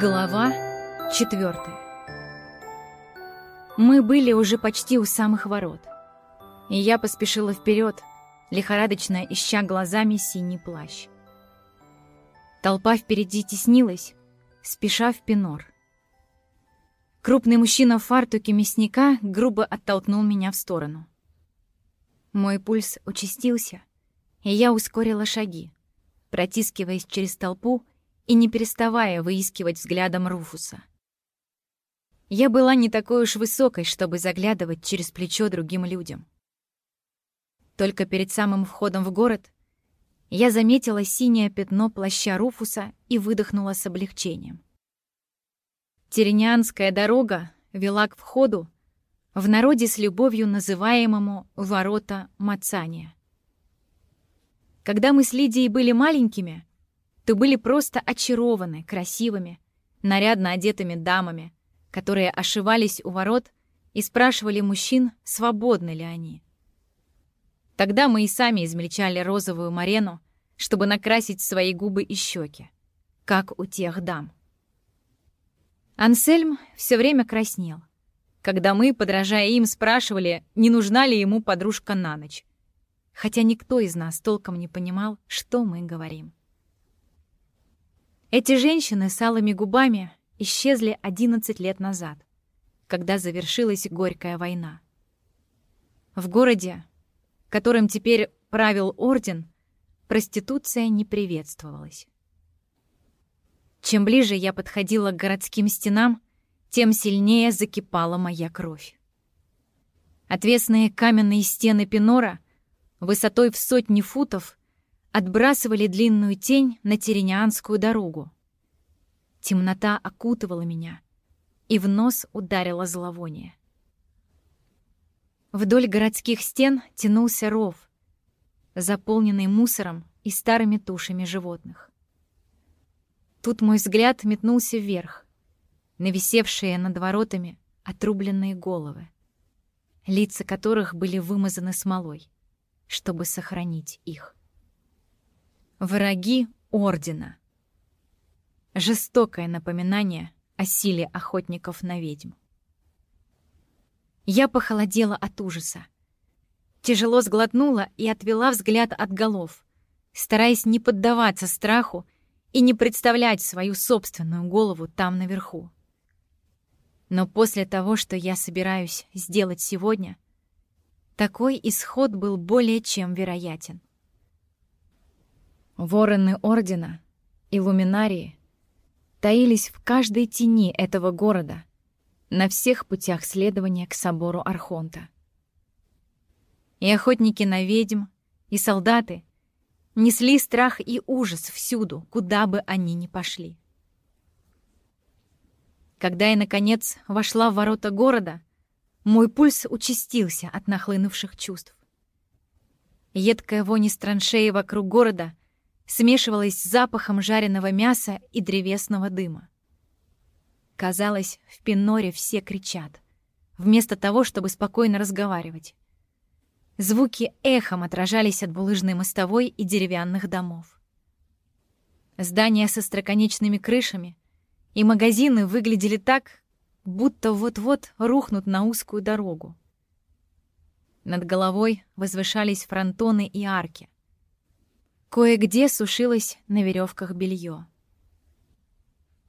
Глава четвертая. Мы были уже почти у самых ворот, и я поспешила вперед, лихорадочно ища глазами синий плащ. Толпа впереди теснилась, спеша в пинор. Крупный мужчина в фартуке мясника грубо оттолкнул меня в сторону. Мой пульс участился, и я ускорила шаги, протискиваясь через толпу и не переставая выискивать взглядом Руфуса. Я была не такой уж высокой, чтобы заглядывать через плечо другим людям. Только перед самым входом в город я заметила синее пятно плаща Руфуса и выдохнула с облегчением. Теренианская дорога вела к входу, в народе с любовью называемому «ворота Мацания». Когда мы с Лидией были маленькими, то были просто очарованы красивыми, нарядно одетыми дамами, которые ошивались у ворот и спрашивали мужчин, свободны ли они. Тогда мы и сами измельчали розовую марену, чтобы накрасить свои губы и щеки, как у тех дам. Ансельм все время краснел, когда мы, подражая им, спрашивали, не нужна ли ему подружка на ночь, хотя никто из нас толком не понимал, что мы говорим. Эти женщины с алыми губами исчезли 11 лет назад, когда завершилась Горькая война. В городе, которым теперь правил орден, проституция не приветствовалась. Чем ближе я подходила к городским стенам, тем сильнее закипала моя кровь. Отвесные каменные стены Пинора высотой в сотни футов отбрасывали длинную тень на Теренианскую дорогу. Темнота окутывала меня, и в нос ударило зловоние. Вдоль городских стен тянулся ров, заполненный мусором и старыми тушами животных. Тут мой взгляд метнулся вверх, на висевшие над воротами отрубленные головы, лица которых были вымазаны смолой, чтобы сохранить их. Враги Ордена. Жестокое напоминание о силе охотников на ведьм. Я похолодела от ужаса. Тяжело сглотнула и отвела взгляд от голов, стараясь не поддаваться страху и не представлять свою собственную голову там наверху. Но после того, что я собираюсь сделать сегодня, такой исход был более чем вероятен. Вороны Ордена, иллюминарии, таились в каждой тени этого города, на всех путях следования к собору Архонта. И охотники на ведьм, и солдаты несли страх и ужас всюду, куда бы они ни пошли. Когда я, наконец, вошла в ворота города, мой пульс участился от нахлынувших чувств. Едкая вонь из траншеи вокруг города смешивалась с запахом жареного мяса и древесного дыма. Казалось, в Пиноре все кричат, вместо того, чтобы спокойно разговаривать. Звуки эхом отражались от булыжной мостовой и деревянных домов. Здания со строконечными крышами и магазины выглядели так, будто вот-вот рухнут на узкую дорогу. Над головой возвышались фронтоны и арки — Кое-где сушилось на веревках белье.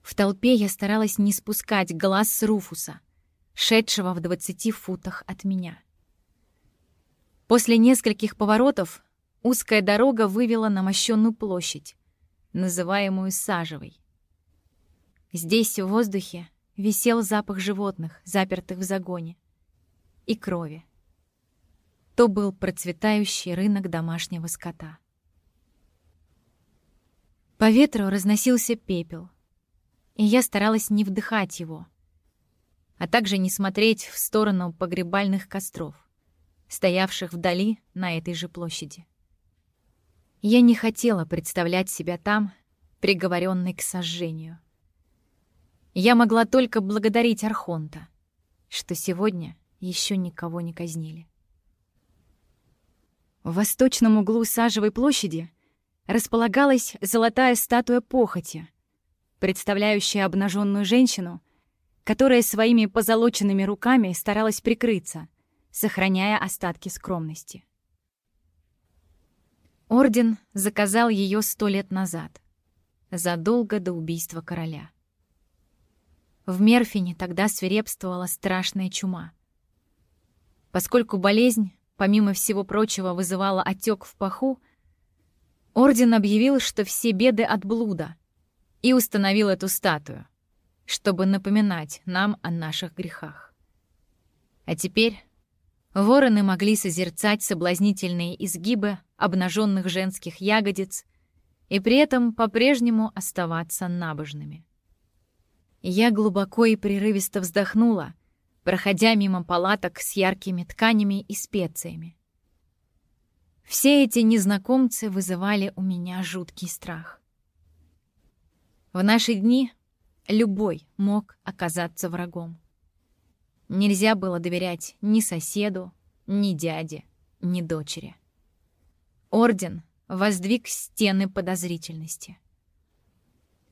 В толпе я старалась не спускать глаз с Руфуса, шедшего в двадцати футах от меня. После нескольких поворотов узкая дорога вывела на мощенную площадь, называемую Сажевой. Здесь в воздухе висел запах животных, запертых в загоне, и крови. То был процветающий рынок домашнего скота. По ветру разносился пепел, и я старалась не вдыхать его, а также не смотреть в сторону погребальных костров, стоявших вдали на этой же площади. Я не хотела представлять себя там, приговоренной к сожжению. Я могла только благодарить Архонта, что сегодня еще никого не казнили. В восточном углу Сажевой площади располагалась золотая статуя похоти, представляющая обнаженную женщину, которая своими позолоченными руками старалась прикрыться, сохраняя остатки скромности. Орден заказал ее сто лет назад, задолго до убийства короля. В Мерфине тогда свирепствовала страшная чума. Поскольку болезнь, помимо всего прочего, вызывала отек в паху, Орден объявил, что все беды от блуда, и установил эту статую, чтобы напоминать нам о наших грехах. А теперь вороны могли созерцать соблазнительные изгибы обнаженных женских ягодиц и при этом по-прежнему оставаться набожными. Я глубоко и прерывисто вздохнула, проходя мимо палаток с яркими тканями и специями. Все эти незнакомцы вызывали у меня жуткий страх. В наши дни любой мог оказаться врагом. Нельзя было доверять ни соседу, ни дяде, ни дочери. Орден воздвиг стены подозрительности.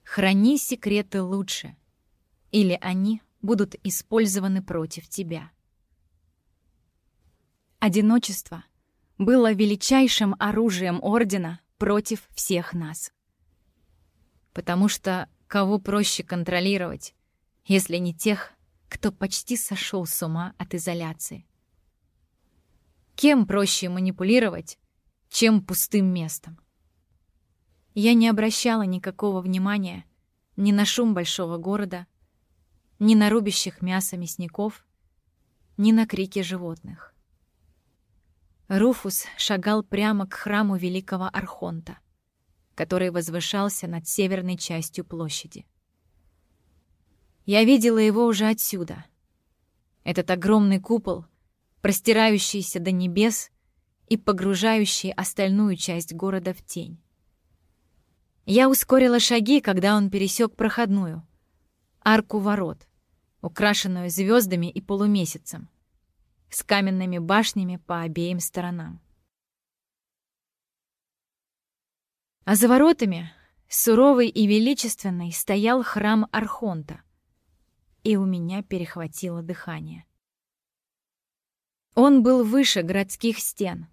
Храни секреты лучше, или они будут использованы против тебя. Одиночество было величайшим оружием Ордена против всех нас. Потому что кого проще контролировать, если не тех, кто почти сошел с ума от изоляции? Кем проще манипулировать, чем пустым местом? Я не обращала никакого внимания ни на шум большого города, ни на рубящих мясо мясников, ни на крики животных. Руфус шагал прямо к храму великого Архонта, который возвышался над северной частью площади. Я видела его уже отсюда. Этот огромный купол, простирающийся до небес и погружающий остальную часть города в тень. Я ускорила шаги, когда он пересек проходную, арку ворот, украшенную звездами и полумесяцем, с каменными башнями по обеим сторонам. А за воротами, суровый и величественный, стоял храм Архонта, и у меня перехватило дыхание. Он был выше городских стен,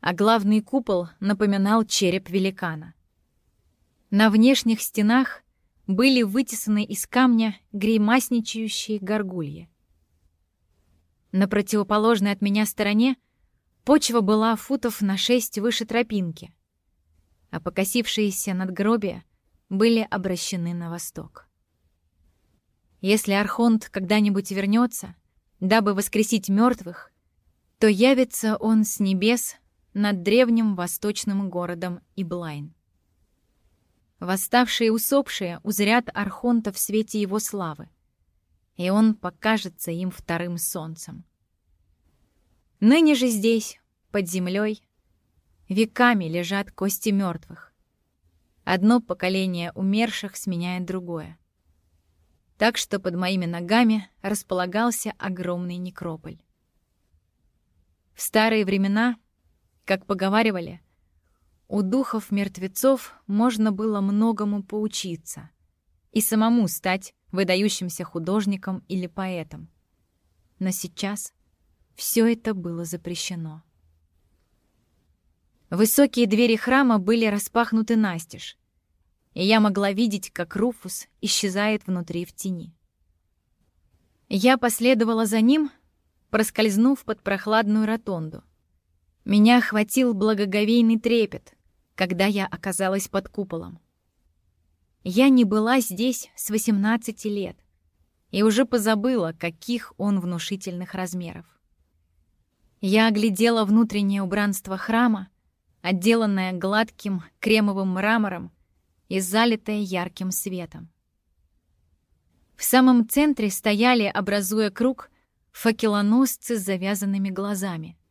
а главный купол напоминал череп великана. На внешних стенах были вытесаны из камня гримасничающие горгульи. На противоположной от меня стороне почва была футов на шесть выше тропинки, а покосившиеся надгробия были обращены на восток. Если Архонт когда-нибудь вернется, дабы воскресить мертвых, то явится он с небес над древним восточным городом Иблайн. Восставшие усопшие узрят Архонта в свете его славы, и он покажется им вторым солнцем. Ныне же здесь, под землей, веками лежат кости мертвых. Одно поколение умерших сменяет другое. Так что под моими ногами располагался огромный некрополь. В старые времена, как поговаривали, у духов мертвецов можно было многому поучиться и самому стать выдающимся художником или поэтом. Но сейчас все это было запрещено. Высокие двери храма были распахнуты настежь, и я могла видеть, как Руфус исчезает внутри в тени. Я последовала за ним, проскользнув под прохладную ротонду — меня охватил благоговейный трепет, когда я оказалась под куполом. Я не была здесь с 18 лет и уже позабыла, каких он внушительных размеров. Я оглядела внутреннее убранство храма, отделанное гладким кремовым мрамором и залитое ярким светом. В самом центре стояли, образуя круг, факелоносцы с завязанными глазами —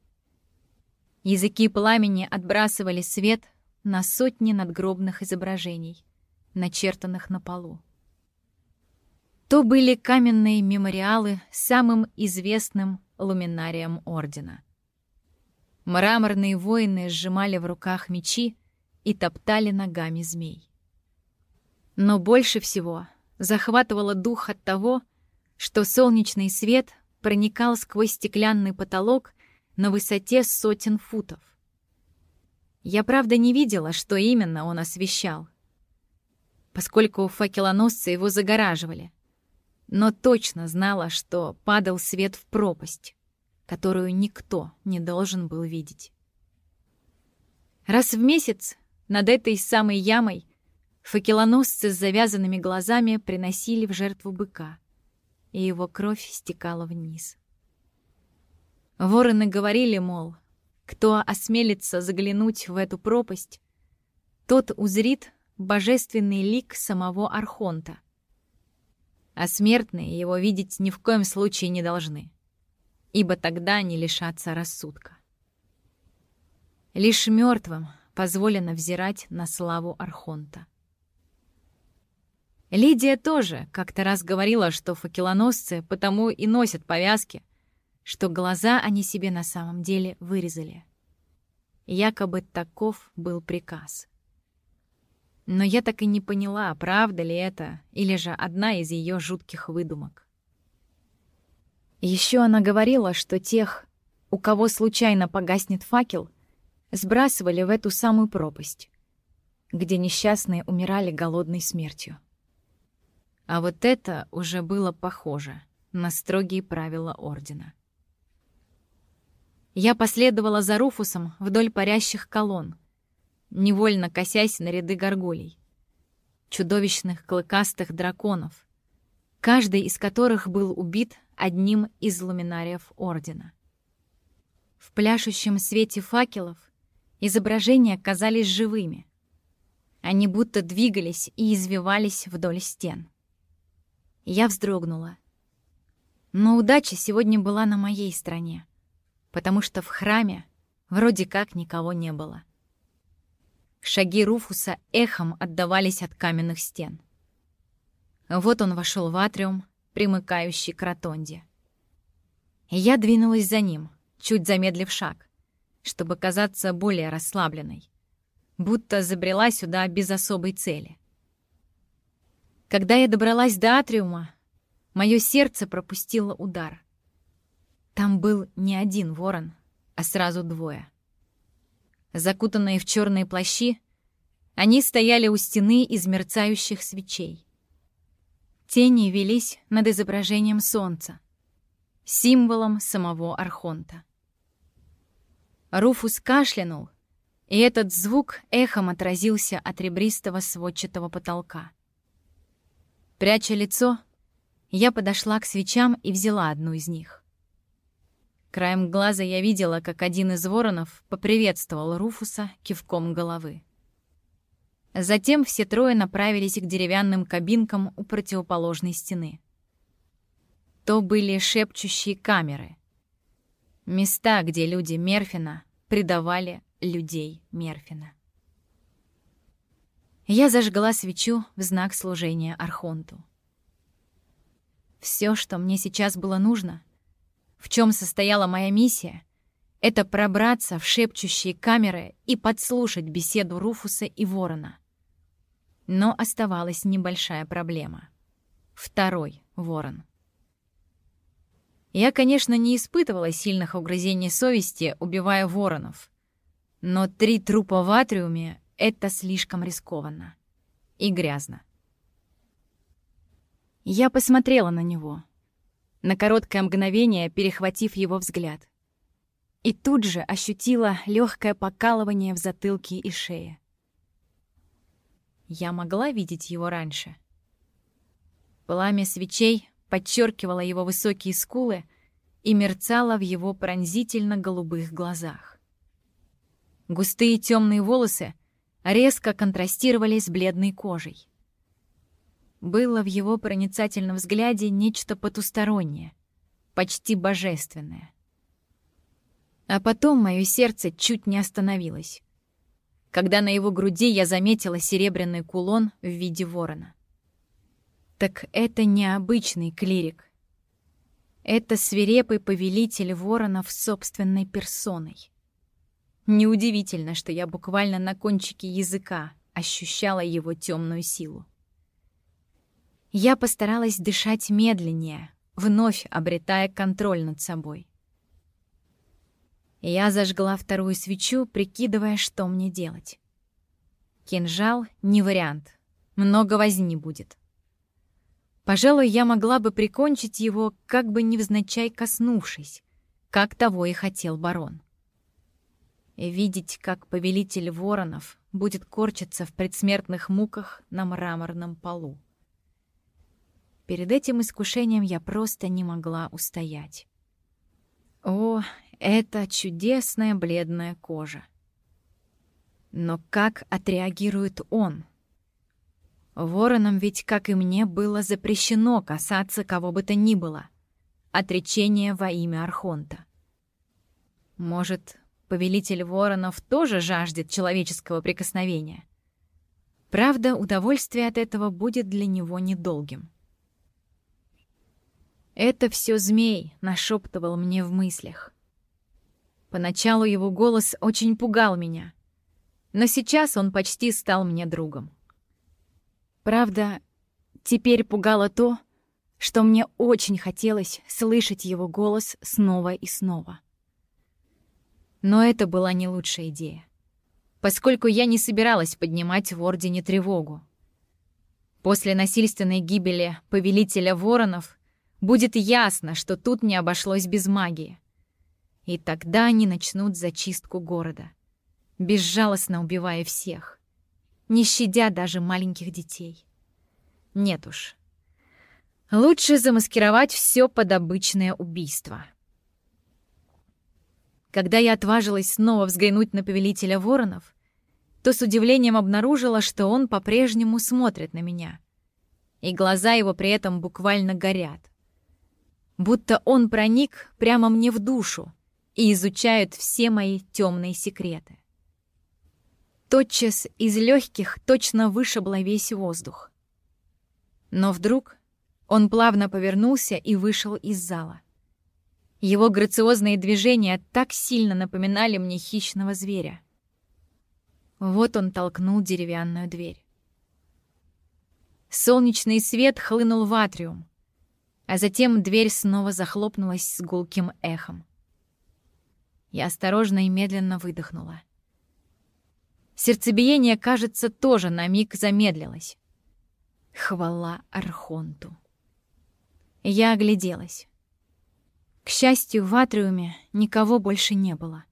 Языки пламени отбрасывали свет на сотни надгробных изображений, начертанных на полу. То были каменные мемориалы самым известным луминариям Ордена. Мраморные воины сжимали в руках мечи и топтали ногами змей. Но больше всего захватывало дух от того, что солнечный свет проникал сквозь стеклянный потолок на высоте сотен футов. Я, правда, не видела, что именно он освещал, поскольку факелоносцы его загораживали, но точно знала, что падал свет в пропасть, которую никто не должен был видеть. Раз в месяц над этой самой ямой факелоносцы с завязанными глазами приносили в жертву быка, и его кровь стекала вниз. Вороны говорили, мол, кто осмелится заглянуть в эту пропасть, тот узрит божественный лик самого Архонта. А смертные его видеть ни в коем случае не должны, ибо тогда они лишатся рассудка. Лишь мертвым позволено взирать на славу Архонта. Лидия тоже как-то раз говорила, что факелоносцы потому и носят повязки, что глаза они себе на самом деле вырезали. Якобы таков был приказ. Но я так и не поняла, правда ли это, или же одна из ее жутких выдумок. Еще она говорила, что тех, у кого случайно погаснет факел, сбрасывали в эту самую пропасть, где несчастные умирали голодной смертью. А вот это уже было похоже на строгие правила Ордена. Я последовала за Руфусом вдоль парящих колонн, невольно косясь на ряды горгулей. Чудовищных клыкастых драконов, каждый из которых был убит одним из луминариев Ордена. В пляшущем свете факелов изображения казались живыми. Они будто двигались и извивались вдоль стен. Я вздрогнула. Но удача сегодня была на моей стороне, потому что в храме вроде как никого не было. Шаги Руфуса эхом отдавались от каменных стен. Вот он вошел в атриум, примыкающий к ротонде. Я двинулась за ним, чуть замедлив шаг, чтобы казаться более расслабленной, будто забрела сюда без особой цели. Когда я добралась до атриума, мое сердце пропустило удар. Там был не один ворон, а сразу двое. Закутанные в черные плащи, они стояли у стены из мерцающих свечей. Тени велись над изображением солнца, символом самого Архонта. Руфус кашлянул, и этот звук эхом отразился от ребристого сводчатого потолка. Пряча лицо, я подошла к свечам и взяла одну из них. Краем глаза я видела, как один из воронов поприветствовал Руфуса кивком головы. Затем все трое направились к деревянным кабинкам у противоположной стены. То были шепчущие камеры. Места, где люди Мерфина предавали людей Мерфина. Я зажгла свечу в знак служения Архонту. Все, что мне сейчас было нужно, в чем состояла моя миссия, это пробраться в шепчущие камеры и подслушать беседу Руфуса и Ворона. Но оставалась небольшая проблема. Второй Ворон. Я, конечно, не испытывала сильных угрызений совести, убивая воронов. Но три трупа в атриуме это слишком рискованно. И грязно. Я посмотрела на него, на короткое мгновение перехватив его взгляд. И тут же ощутила легкое покалывание в затылке и шее. Я могла видеть его раньше. Пламя свечей подчеркивало его высокие скулы и мерцало в его пронзительно-голубых глазах. Густые темные волосы резко контрастировали с бледной кожей. Было в его проницательном взгляде нечто потустороннее, почти божественное. А потом мое сердце чуть не остановилось, когда на его груди я заметила серебряный кулон в виде ворона. Так это необычный клирик. Это свирепый повелитель воронов собственной персоной. Неудивительно, что я буквально на кончике языка ощущала его темную силу. Я постаралась дышать медленнее, вновь обретая контроль над собой. Я зажгла вторую свечу, прикидывая, что мне делать. Кинжал — не вариант. Много возни будет. Пожалуй, я могла бы прикончить его, как бы невзначай коснувшись, как того и хотел барон. Видеть, как повелитель воронов будет корчиться в предсмертных муках на мраморном полу. Перед этим искушением я просто не могла устоять. О, это чудесная бледная кожа. Но как отреагирует он? Воронам ведь, как и мне, было запрещено касаться кого бы то ни было. Отречение во имя Архонта. Может, повелитель воронов тоже жаждет человеческого прикосновения? Правда, удовольствие от этого будет для него недолгим. «Это все змей», — нашептывал мне в мыслях. Поначалу его голос очень пугал меня, но сейчас он почти стал мне другом. Правда, теперь пугало то, что мне очень хотелось слышать его голос снова и снова. Но это была не лучшая идея, поскольку я не собиралась поднимать в Ордене тревогу. После насильственной гибели повелителя воронов будет ясно, что тут не обошлось без магии. И тогда они начнут зачистку города, безжалостно убивая всех, не щадя даже маленьких детей. Нет уж. Лучше замаскировать все под обычное убийство. Когда я отважилась снова взглянуть на повелителя воронов, то с удивлением обнаружила, что он по-прежнему смотрит на меня. И глаза его при этом буквально горят. Будто он проник прямо мне в душу, и изучают все мои темные секреты. Тотчас из легких точно вышибло весь воздух. Но вдруг он плавно повернулся и вышел из зала. Его грациозные движения так сильно напоминали мне хищного зверя. Вот он толкнул деревянную дверь. Солнечный свет хлынул в атриум, а затем дверь снова захлопнулась с гулким эхом. Я осторожно и медленно выдохнула. Сердцебиение, кажется, тоже на миг замедлилось. Хвала Архонту. Я огляделась. К счастью, в атриуме никого больше не было.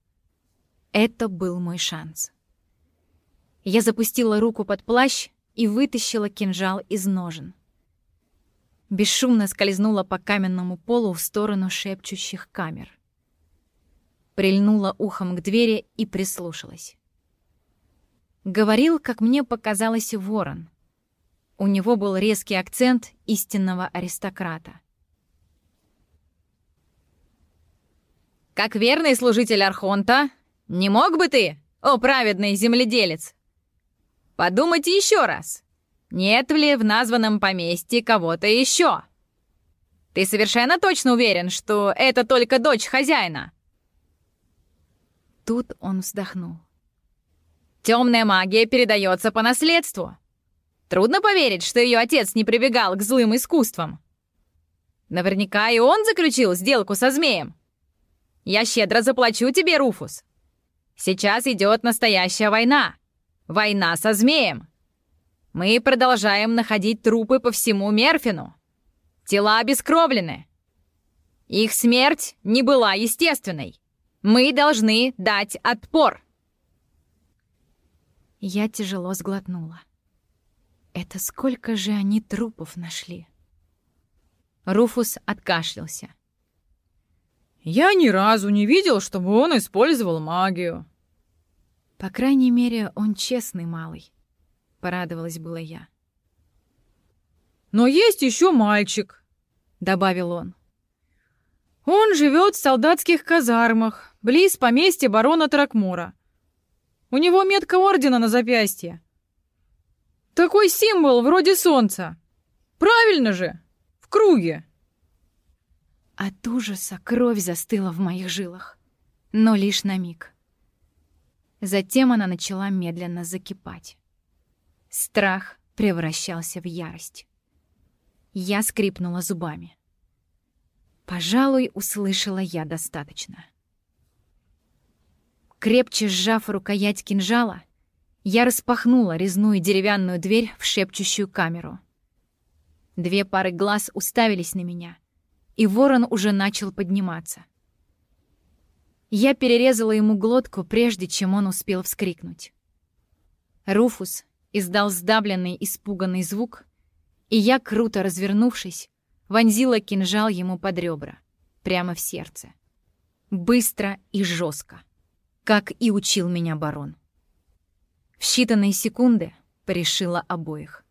Это был мой шанс. Я запустила руку под плащ и вытащила кинжал из ножен. Бесшумно скользнула по каменному полу в сторону шепчущих камер прильнула ухом к двери и прислушалась. Говорил, как мне показалось, ворон. У него был резкий акцент истинного аристократа. «Как верный служитель Архонта, не мог бы ты, о праведный земледелец, подумать еще раз, нет ли в названном поместье кого-то еще? Ты совершенно точно уверен, что это только дочь хозяина?» Тут он вздохнул. Темная магия передается по наследству. Трудно поверить, что ее отец не прибегал к злым искусствам. Наверняка и он заключил сделку со змеем. Я щедро заплачу тебе, Руфус. Сейчас идет настоящая война. Война со змеем. Мы продолжаем находить трупы по всему Мерфину. Тела обескровлены. Их смерть не была естественной. Мы должны дать отпор!» Я тяжело сглотнула. «Это сколько же они трупов нашли?» Руфус откашлялся. «Я ни разу не видел, чтобы он использовал магию». «По крайней мере, он честный малый», — порадовалась была я. «Но есть еще мальчик», — добавил он. «Он живет в солдатских казармах, близ поместья барона Тракмура. У него метка ордена на запястье. Такой символ вроде солнца. Правильно же? В круге. От ужаса кровь застыла в моих жилах, но лишь на миг. Затем она начала медленно закипать. Страх превращался в ярость. Я скрипнула зубами. Пожалуй, услышала я достаточно. Крепче сжав рукоять кинжала, я распахнула резную деревянную дверь в шепчущую камеру. Две пары глаз уставились на меня, и ворон уже начал подниматься. Я перерезала ему глотку, прежде чем он успел вскрикнуть. Руфус издал сдавленный, испуганный звук, и я, круто развернувшись, вонзила кинжал ему под ребра, прямо в сердце. Быстро и жестко, как и учил меня барон. В считанные секунды порешила обоих.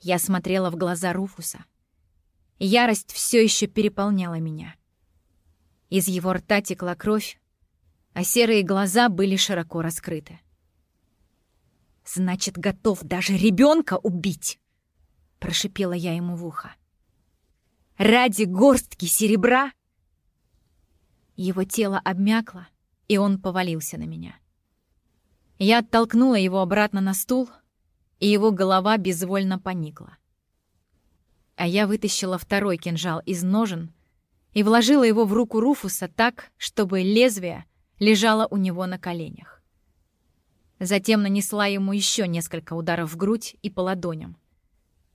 Я смотрела в глаза Руфуса. Ярость все еще переполняла меня. Из его рта текла кровь, а серые глаза были широко раскрыты. «Значит, готов даже ребенка убить!» — прошипела я ему в ухо. «Ради горстки серебра?» Его тело обмякло, и он повалился на меня. Я оттолкнула его обратно на стул, и его голова безвольно поникла. А я вытащила второй кинжал из ножен и вложила его в руку Руфуса так, чтобы лезвие лежало у него на коленях. Затем нанесла ему еще несколько ударов в грудь и по ладоням,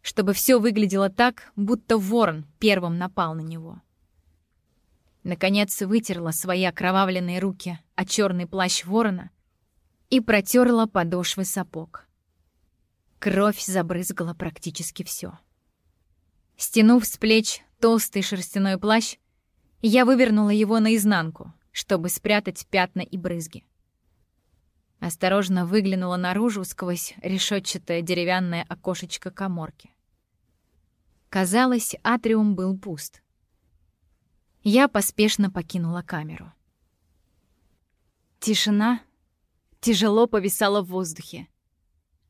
чтобы все выглядело так, будто ворон первым напал на него. Наконец вытерла свои окровавленные руки о черный плащ ворона и протерла подошвы сапог. Кровь забрызгала практически все. Стянув с плеч толстый шерстяной плащ, я вывернула его наизнанку, чтобы спрятать пятна и брызги. Осторожно выглянула наружу сквозь решетчатое деревянное окошечко коморки. Казалось, атриум был пуст. Я поспешно покинула камеру. Тишина тяжело повисала в воздухе,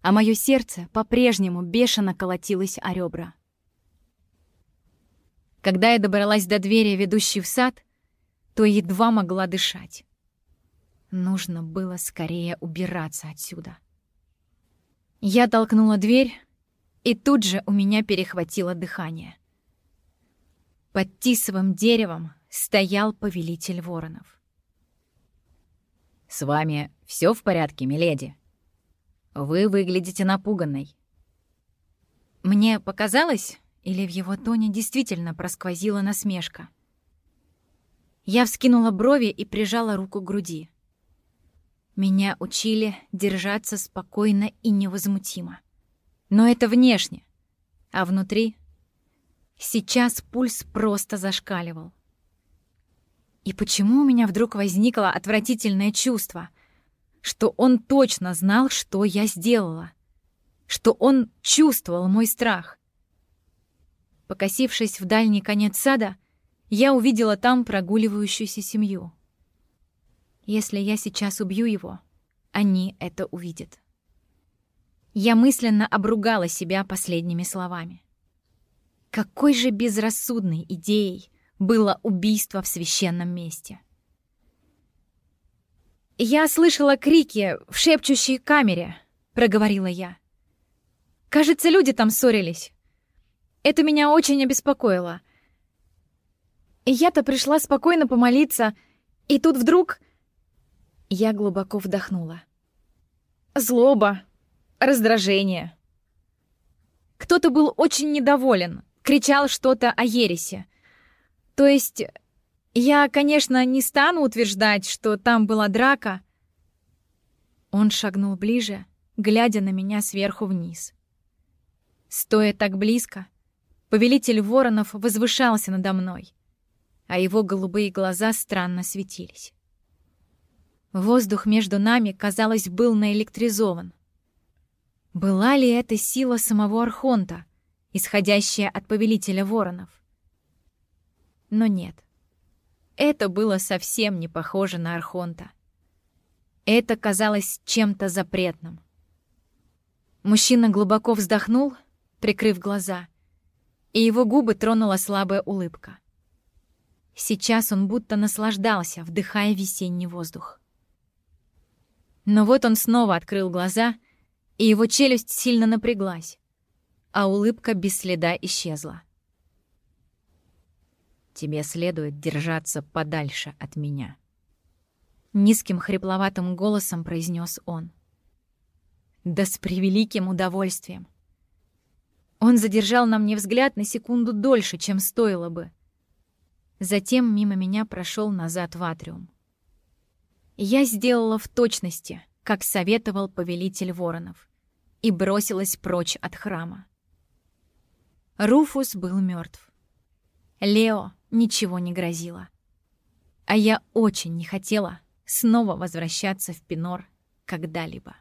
а мое сердце по-прежнему бешено колотилось о ребра. Когда я добралась до двери, ведущей в сад, то едва могла дышать. Нужно было скорее убираться отсюда. Я толкнула дверь, и тут же у меня перехватило дыхание. Под тисовым деревом стоял повелитель воронов. «С вами все в порядке, миледи? Вы выглядите напуганной». Мне показалось, или в его тоне действительно просквозила насмешка. Я вскинула брови и прижала руку к груди. Меня учили держаться спокойно и невозмутимо. Но это внешне. А внутри? Сейчас пульс просто зашкаливал. И почему у меня вдруг возникло отвратительное чувство, что он точно знал, что я сделала? Что он чувствовал мой страх? Покосившись в дальний конец сада, я увидела там прогуливающуюся семью. Если я сейчас убью его, они это увидят. Я мысленно обругала себя последними словами. Какой же безрассудной идеей было убийство в священном месте. «Я слышала крики в шепчущей камере», — проговорила я. «Кажется, люди там ссорились. Это меня очень обеспокоило. Я-то пришла спокойно помолиться, и тут вдруг я глубоко вдохнула. Злоба, раздражение. Кто-то был очень недоволен, кричал что-то о ересе. То есть, я, конечно, не стану утверждать, что там была драка. Он шагнул ближе, глядя на меня сверху вниз. Стоя так близко, повелитель воронов возвышался надо мной, а его голубые глаза странно светились. Воздух между нами, казалось, был наэлектризован. Была ли это сила самого Архонта, исходящая от повелителя воронов? Но нет. Это было совсем не похоже на Архонта. Это казалось чем-то запретным. Мужчина глубоко вздохнул, прикрыв глаза, и его губы тронула слабая улыбка. Сейчас он будто наслаждался, вдыхая весенний воздух. Но вот он снова открыл глаза, и его челюсть сильно напряглась. а улыбка без следа исчезла. «Тебе следует держаться подальше от меня», — низким хрипловатым голосом произнес он. Да с превеликим удовольствием. Он задержал на мне взгляд на секунду дольше, чем стоило бы. Затем мимо меня прошел назад в атриум. Я сделала в точности, как советовал повелитель воронов, и бросилась прочь от храма. Руфус был мертв. Лео ничего не грозило. А я очень не хотела снова возвращаться в Пинор когда-либо.